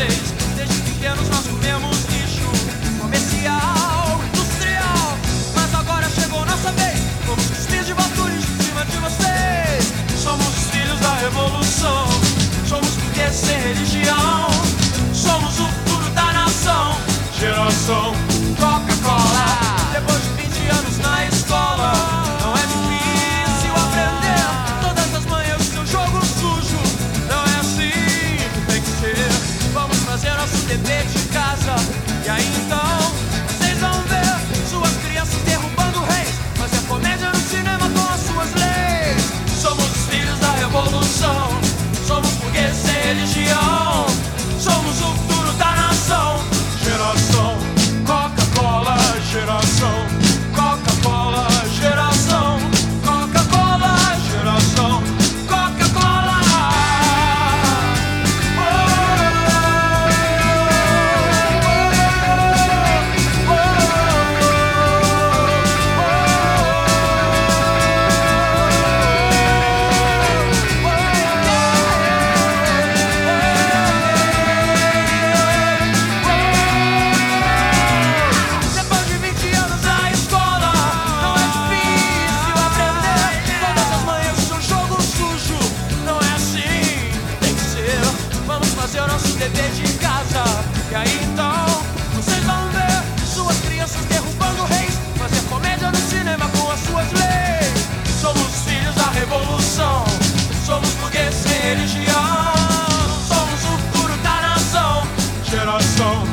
vocês. Desde pequenos nós comemos lixo comercial, industrial. Mas agora chegou nossa vez. Fomos os filhos de Baturis em cima de vocês. Somos os filhos da revolução. Somos porque sem religião. Somos o futuro da nação. Geração nosso dever de casa. E aí casa. E aí então, vocês vão ver suas crianças derrubando reis. Fazer comédia no cinema com as suas leis. Somos os filhos da revolução. Somos burgueses sem religião. Somos o futuro da nação. Geração